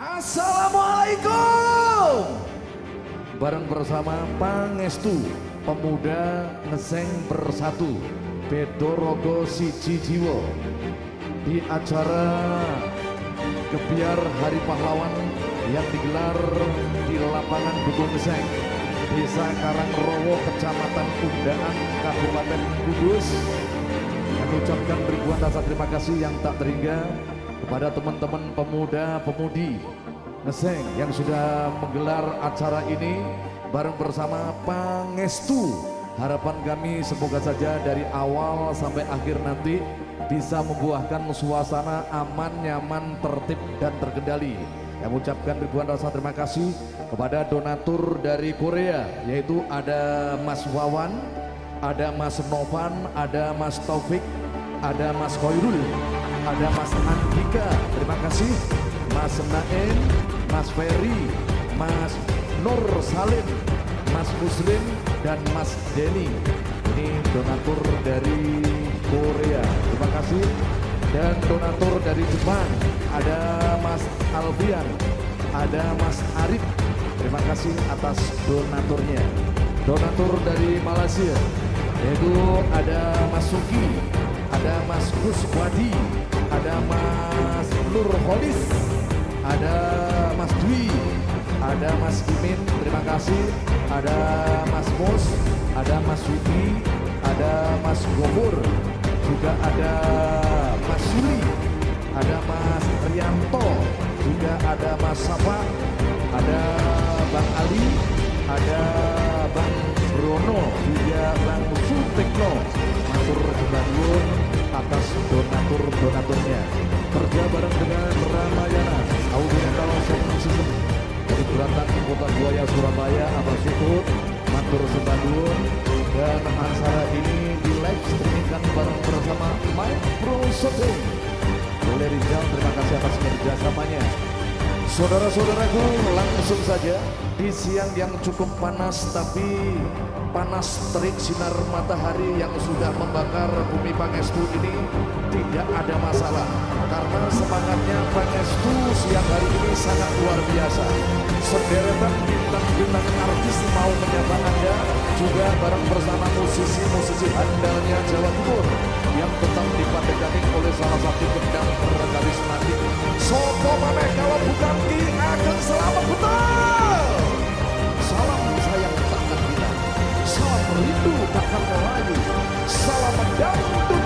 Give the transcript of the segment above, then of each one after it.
Assalamualaikum. Bareng bersama Pangestu, pemuda ngeseng bersatu, Bedorogo Siji. Di acara Kebiar Hari Pahlawan yang digelar di lapangan Gunung Ngeseng, Desa Karangrowo, Kecamatan Undaan, Kabupaten Kudus. Kami ucapkan ribuan rasa terima kasih yang tak terhingga kepada teman-teman pemuda-pemudi Ngeseng yang sudah menggelar acara ini bareng bersama Pangestu. Harapan kami semoga saja dari awal sampai akhir nanti bisa membuahkan suasana aman, nyaman, tertib dan terkendali. Yang mengucapkan ribuan rasa terima kasih kepada donatur dari Korea yaitu ada Mas Wawan, ada Mas Novan, ada Mas Taufik, ada Mas Khairul, ada Mas Andika, terima kasih. Mas Naen, Mas Ferry, Mas Nur Salim, Mas Muslim, dan Mas Denny. Ini donatur dari Korea, terima kasih. Dan donatur dari Jepang, ada Mas Alfian, ada Mas Arif, terima kasih atas donaturnya. Donatur dari Malaysia, yaitu ada Mas Suki, ada Mas Kuswadi, ada Mas Nur Holis, ada Mas Dwi, ada Mas Imin, terima kasih, ada Mas Mus, ada Mas Widi, ada Mas Gofur, juga ada Mas Suli, ada Mas Rianto, juga ada Mas Sapa, ada Bang Ali, ada Bang Brono, juga Bang Sutekno, matur jembangun Kota Buaya Surabaya, Abang Syukur, Matur Sembadun, dan acara ini di live streamingkan bareng bersama Pro Shooting. Boleh Rizal, terima kasih atas kerjasamanya. Saudara-saudaraku langsung saja. Di siang yang cukup panas tapi panas terik sinar matahari yang sudah membakar bumi Pangestu ini tidak ada masalah. Karena semangatnya Pangestu siang hari ini sangat luar biasa. Sederetan bintang-bintang artis mau menyapa Anda juga bareng bersama musisi-musisi andalnya Jawa Timur yang tetap dipandegani oleh salah satu kendang karismatik Sopo Mame kalau bukan Ki Ageng Selamat Betul. Salam sayang takkan hilang Salam rindu takkan melayu. Salam dangdut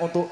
untuk